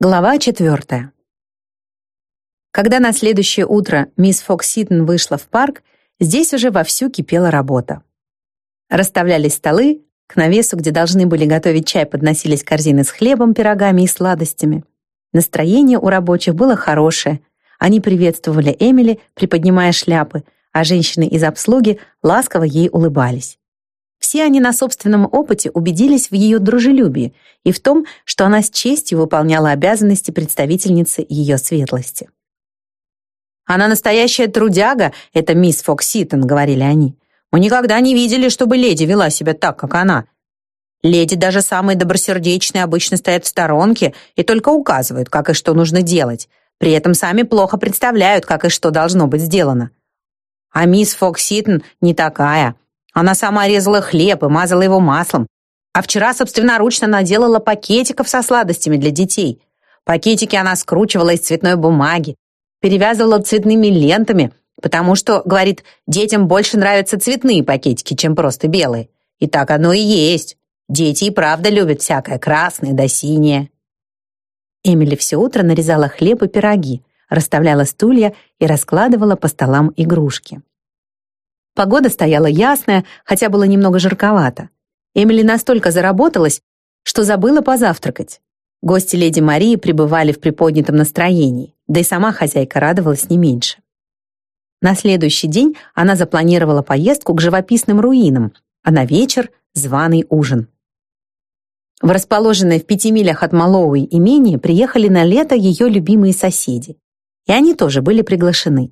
Глава четвертая. Когда на следующее утро мисс Фокситон вышла в парк, здесь уже вовсю кипела работа. Расставлялись столы, к навесу, где должны были готовить чай, подносились корзины с хлебом, пирогами и сладостями. Настроение у рабочих было хорошее. Они приветствовали Эмили, приподнимая шляпы, а женщины из обслуги ласково ей улыбались. Все они на собственном опыте убедились в ее дружелюбии и в том, что она с честью выполняла обязанности представительницы ее светлости. «Она настоящая трудяга, это мисс Фокситон», — говорили они. «Мы никогда не видели, чтобы леди вела себя так, как она. Леди, даже самые добросердечные, обычно стоят в сторонке и только указывают, как и что нужно делать. При этом сами плохо представляют, как и что должно быть сделано. А мисс Фокситон не такая. Она сама резала хлеб и мазала его маслом. А вчера собственноручно наделала пакетиков со сладостями для детей. Пакетики она скручивала из цветной бумаги, перевязывала цветными лентами, потому что, говорит, детям больше нравятся цветные пакетики, чем просто белые. И так оно и есть. Дети и правда любят всякое красное да синее. Эмили все утро нарезала хлеб и пироги, расставляла стулья и раскладывала по столам игрушки. Погода стояла ясная, хотя было немного жарковато. Эмили настолько заработалась, что забыла позавтракать. Гости леди Марии пребывали в приподнятом настроении, да и сама хозяйка радовалась не меньше. На следующий день она запланировала поездку к живописным руинам, а на вечер — званый ужин. В расположенное в пяти милях от Малоуи имение приехали на лето ее любимые соседи. И они тоже были приглашены.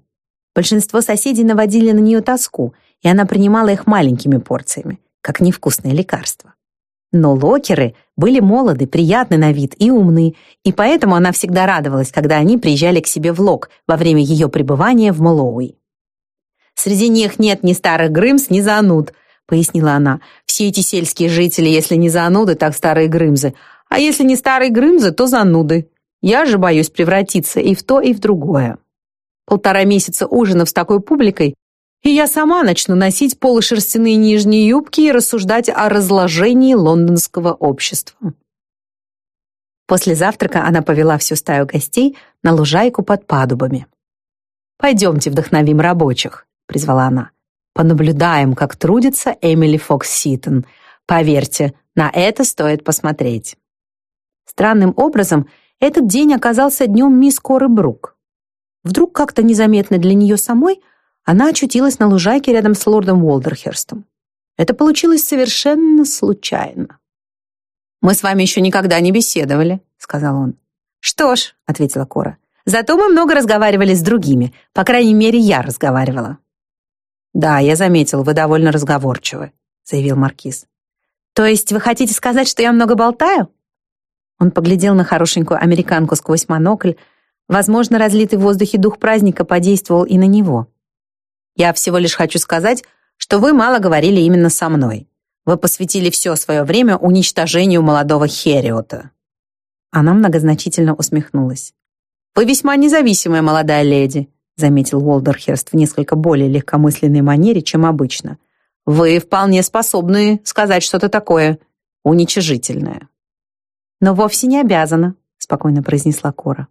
Большинство соседей наводили на нее тоску, и она принимала их маленькими порциями, как невкусное лекарство. Но локеры были молоды, приятны на вид и умны, и поэтому она всегда радовалась, когда они приезжали к себе в Лок во время ее пребывания в Малоуи. «Среди них нет ни старых Грымс, ни зануд», — пояснила она. «Все эти сельские жители, если не зануды, так старые Грымзы. А если не старые Грымзы, то зануды. Я же боюсь превратиться и в то, и в другое» полтора месяца ужинов с такой публикой, и я сама начну носить полушерстяные нижние юбки и рассуждать о разложении лондонского общества. После завтрака она повела всю стаю гостей на лужайку под падубами. «Пойдемте вдохновим рабочих», — призвала она. «Понаблюдаем, как трудится Эмили Фокс Ситон. Поверьте, на это стоит посмотреть». Странным образом, этот день оказался днем мисс Коры Брук. Вдруг как-то незаметно для нее самой она очутилась на лужайке рядом с лордом Уолдерхерстом. Это получилось совершенно случайно. «Мы с вами еще никогда не беседовали», — сказал он. «Что ж», — ответила Кора, «зато мы много разговаривали с другими. По крайней мере, я разговаривала». «Да, я заметил, вы довольно разговорчивы», — заявил Маркиз. «То есть вы хотите сказать, что я много болтаю?» Он поглядел на хорошенькую американку сквозь монокль, Возможно, разлитый в воздухе дух праздника подействовал и на него. Я всего лишь хочу сказать, что вы мало говорили именно со мной. Вы посвятили все свое время уничтожению молодого Хериота». Она многозначительно усмехнулась. «Вы весьма независимая молодая леди», заметил Уолдерхерст в несколько более легкомысленной манере, чем обычно. «Вы вполне способны сказать что-то такое уничижительное». «Но вовсе не обязана», спокойно произнесла Кора.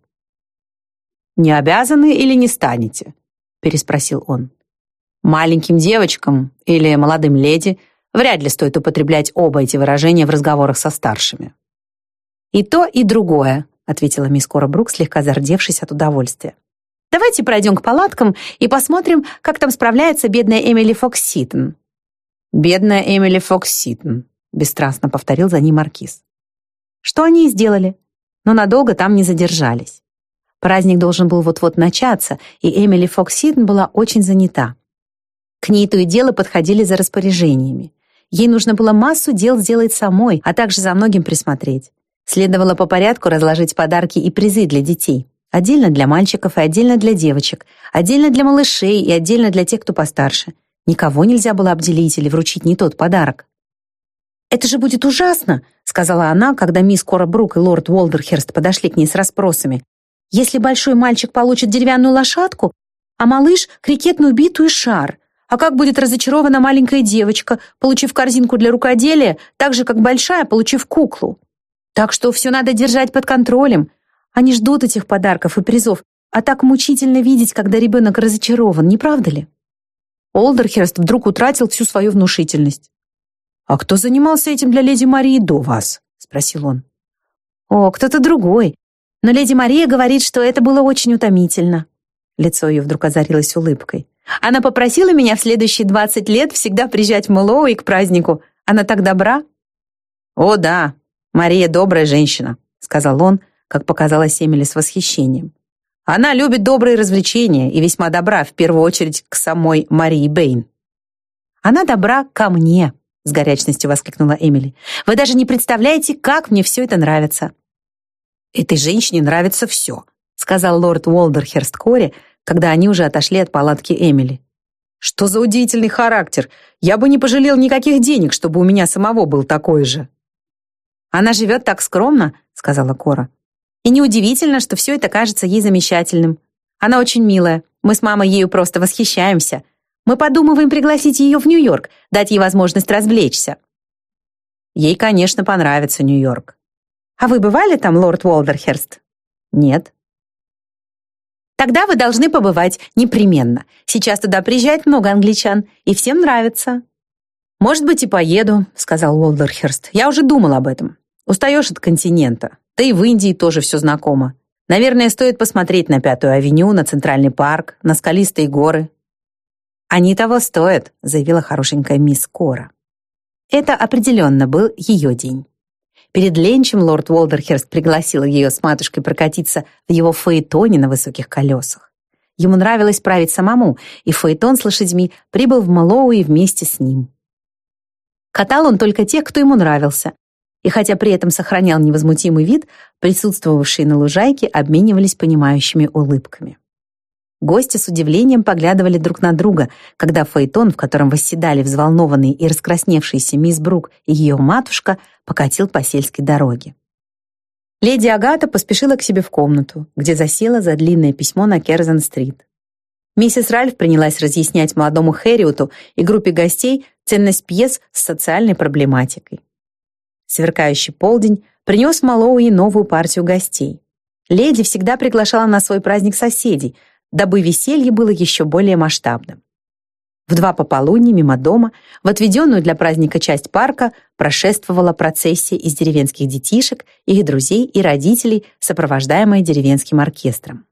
«Не обязаны или не станете?» переспросил он. «Маленьким девочкам или молодым леди вряд ли стоит употреблять оба эти выражения в разговорах со старшими». «И то, и другое», ответила мисс Кора Брук, слегка зардевшись от удовольствия. «Давайте пройдем к палаткам и посмотрим, как там справляется бедная Эмили Фокс Ситон». «Бедная Эмили Фокс Ситон», бесстрастно повторил за ней маркиз. Что они и сделали, но надолго там не задержались. Праздник должен был вот-вот начаться, и Эмили Фоксиден была очень занята. К ней то и дело подходили за распоряжениями. Ей нужно было массу дел сделать самой, а также за многим присмотреть. Следовало по порядку разложить подарки и призы для детей. Отдельно для мальчиков и отдельно для девочек. Отдельно для малышей и отдельно для тех, кто постарше. Никого нельзя было обделить или вручить не тот подарок. «Это же будет ужасно!» — сказала она, когда мисс Кора Брук и лорд Уолдерхерст подошли к ней с расспросами. Если большой мальчик получит деревянную лошадку, а малыш — крикетную биту и шар, а как будет разочарована маленькая девочка, получив корзинку для рукоделия, так же, как большая, получив куклу? Так что все надо держать под контролем. Они ждут этих подарков и призов, а так мучительно видеть, когда ребенок разочарован, не правда ли? Олдерхерст вдруг утратил всю свою внушительность. «А кто занимался этим для леди Марии до вас?» — спросил он. «О, кто-то другой. Но леди Мария говорит, что это было очень утомительно». Лицо ее вдруг озарилось улыбкой. «Она попросила меня в следующие двадцать лет всегда приезжать в Мэллоуи к празднику. Она так добра». «О, да, Мария добрая женщина», — сказал он, как показалось Эмили с восхищением. Она любит добрые развлечения и весьма добра, в первую очередь, к самой Марии Бэйн. Она добра ко мне, с горячностью воскликнула Эмили. Вы даже не представляете, как мне все это нравится. Этой женщине нравится все, сказал лорд Уолдерхерст Кори, когда они уже отошли от палатки Эмили. Что за удивительный характер! Я бы не пожалел никаких денег, чтобы у меня самого был такой же. Она живет так скромно, сказала Кора. И неудивительно, что все это кажется ей замечательным. Она очень милая. Мы с мамой ею просто восхищаемся. Мы подумываем пригласить ее в Нью-Йорк, дать ей возможность развлечься. Ей, конечно, понравится Нью-Йорк. А вы бывали там, лорд Уолдерхерст? Нет. Тогда вы должны побывать непременно. Сейчас туда приезжает много англичан, и всем нравится. Может быть, и поеду, сказал Уолдерхерст. Я уже думал об этом. Устаешь от континента. Да и в Индии тоже все знакомо. Наверное, стоит посмотреть на Пятую авеню, на Центральный парк, на скалистые горы. «Они того стоят», — заявила хорошенькая мисс Кора. Это определенно был ее день. Перед ленчем лорд Уолдерхерст пригласил ее с матушкой прокатиться в его фаэтоне на высоких колесах. Ему нравилось править самому, и фаэтон с лошадьми прибыл в Малоуи вместе с ним. Катал он только тех, кто ему нравился, и хотя при этом сохранял невозмутимый вид, присутствовавшие на лужайке обменивались понимающими улыбками. Гости с удивлением поглядывали друг на друга, когда фаэтон, в котором восседали взволнованные и раскрасневшиеся мисс Брук и ее матушка, покатил по сельской дороге. Леди Агата поспешила к себе в комнату, где засела за длинное письмо на Керзен-стрит. Миссис Ральф принялась разъяснять молодому Хэриоту и группе гостей ценность пьес с социальной проблематикой. Сверкающий полдень принес Малоуи новую партию гостей. Леди всегда приглашала на свой праздник соседей, дабы веселье было еще более масштабным. В два пополудни мимо дома, в отведенную для праздника часть парка, прошествовала процессия из деревенских детишек, их друзей и родителей, сопровождаемая деревенским оркестром.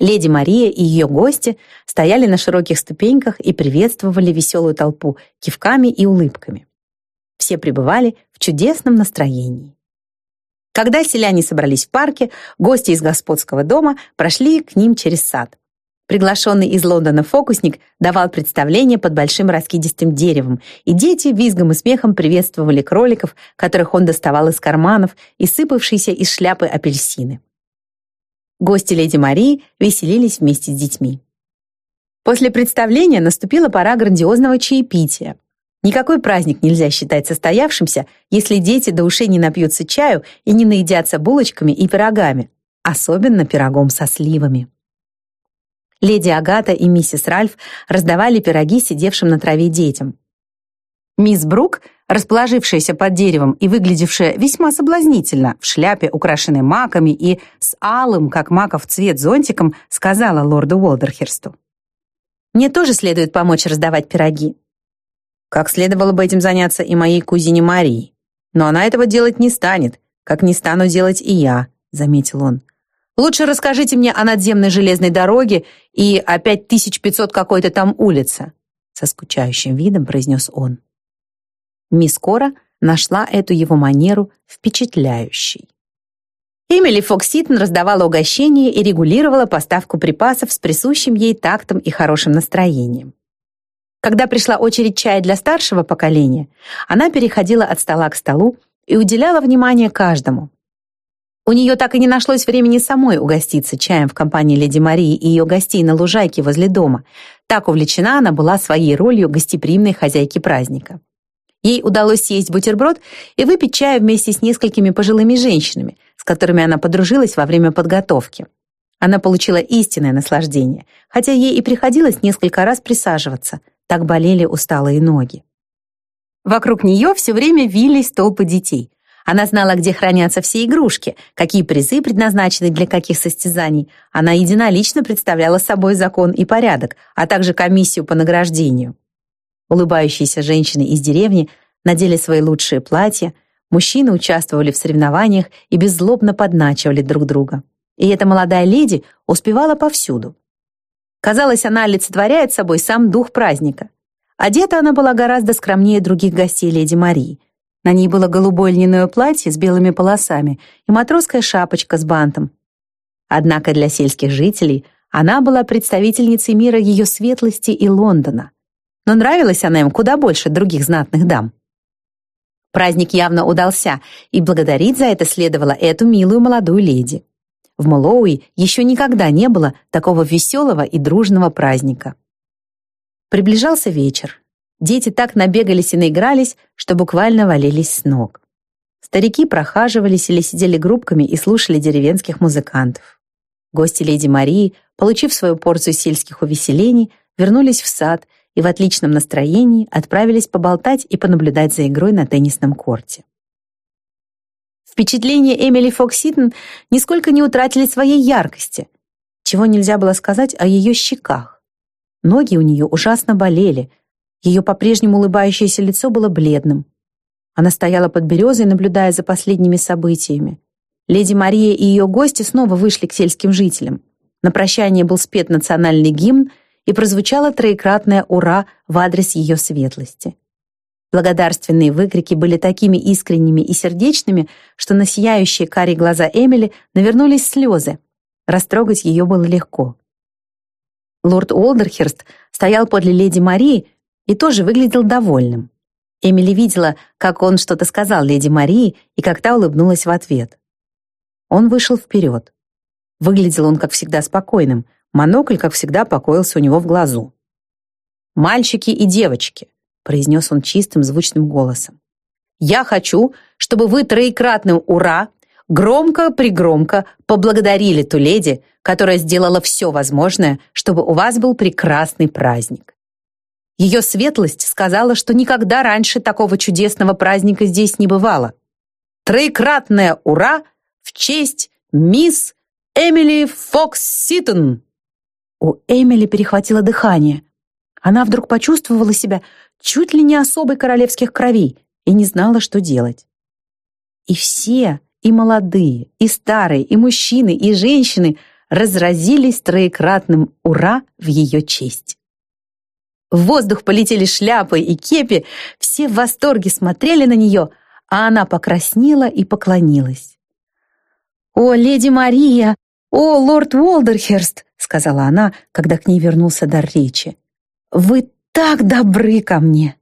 Леди Мария и ее гости стояли на широких ступеньках и приветствовали веселую толпу кивками и улыбками. Все пребывали в чудесном настроении. Когда селяне собрались в парке, гости из господского дома прошли к ним через сад. Приглашенный из Лондона фокусник давал представление под большим раскидистым деревом, и дети визгом и смехом приветствовали кроликов, которых он доставал из карманов и сыпавшиеся из шляпы апельсины. Гости леди Марии веселились вместе с детьми. После представления наступила пора грандиозного чаепития. Никакой праздник нельзя считать состоявшимся, если дети до ушей не напьются чаю и не наедятся булочками и пирогами, особенно пирогом со сливами. Леди Агата и миссис Ральф раздавали пироги сидевшим на траве детям. Мисс Брук, расположившаяся под деревом и выглядевшая весьма соблазнительно в шляпе, украшенной маками и с алым, как маков цвет, зонтиком, сказала лорду Уолдерхерсту. «Мне тоже следует помочь раздавать пироги. Как следовало бы этим заняться и моей кузине Марии. Но она этого делать не станет, как не стану делать и я, заметил он. Лучше расскажите мне о надземной железной дороге и о 5500 какой-то там улице, со скучающим видом произнес он. Мисс Кора нашла эту его манеру впечатляющей. Эмили Фокситон раздавала угощения и регулировала поставку припасов с присущим ей тактом и хорошим настроением. Когда пришла очередь чая для старшего поколения, она переходила от стола к столу и уделяла внимание каждому. У нее так и не нашлось времени самой угоститься чаем в компании леди Марии и ее гостей на лужайке возле дома. Так увлечена она была своей ролью гостеприимной хозяйки праздника. Ей удалось съесть бутерброд и выпить чаю вместе с несколькими пожилыми женщинами, с которыми она подружилась во время подготовки. Она получила истинное наслаждение, хотя ей и приходилось несколько раз присаживаться – так болели усталые ноги. Вокруг нее все время вились толпы детей. Она знала, где хранятся все игрушки, какие призы предназначены для каких состязаний. Она единолично представляла собой закон и порядок, а также комиссию по награждению. Улыбающиеся женщины из деревни надели свои лучшие платья, мужчины участвовали в соревнованиях и беззлобно подначивали друг друга. И эта молодая леди успевала повсюду. Казалось, она олицетворяет собой сам дух праздника. Одета она была гораздо скромнее других гостей леди Марии. На ней было голубое льняное платье с белыми полосами и матросская шапочка с бантом. Однако для сельских жителей она была представительницей мира ее светлости и Лондона. Но нравилась она им куда больше других знатных дам. Праздник явно удался, и благодарить за это следовало эту милую молодую леди. В Малоуи еще никогда не было такого веселого и дружного праздника. Приближался вечер. Дети так набегались и наигрались, что буквально валились с ног. Старики прохаживались или сидели группками и слушали деревенских музыкантов. Гости леди Марии, получив свою порцию сельских увеселений, вернулись в сад и в отличном настроении отправились поболтать и понаблюдать за игрой на теннисном корте. Впечатления Эмили Фокситон нисколько не утратили своей яркости, чего нельзя было сказать о ее щеках. Ноги у нее ужасно болели, ее по-прежнему улыбающееся лицо было бледным. Она стояла под березой, наблюдая за последними событиями. Леди Мария и ее гости снова вышли к сельским жителям. На прощание был спет национальный гимн и прозвучало троекратное «Ура!» в адрес ее светлости. Благодарственные выкрики были такими искренними и сердечными, что на сияющие карие глаза Эмили навернулись слезы. Растрогать ее было легко. Лорд Уолдерхерст стоял подле леди Марии и тоже выглядел довольным. Эмили видела, как он что-то сказал леди Марии и как та улыбнулась в ответ. Он вышел вперед. Выглядел он, как всегда, спокойным. Монокль, как всегда, покоился у него в глазу. «Мальчики и девочки, произнес он чистым звучным голосом. «Я хочу, чтобы вы троекратным «Ура!» громко-пригромко поблагодарили ту леди, которая сделала все возможное, чтобы у вас был прекрасный праздник. Ее светлость сказала, что никогда раньше такого чудесного праздника здесь не бывало. Троекратное «Ура!» в честь мисс Эмили Фокс Ситон. У Эмили перехватило дыхание. Она вдруг почувствовала себя чуть ли не особой королевских кровей и не знала, что делать. И все, и молодые, и старые, и мужчины, и женщины разразились троекратным «Ура!» в ее честь. В воздух полетели шляпы и кепи, все в восторге смотрели на нее, а она покраснела и поклонилась. «О, леди Мария! О, лорд Уолдерхерст!» сказала она, когда к ней вернулся дар речи. «Вы так добры ко мне!»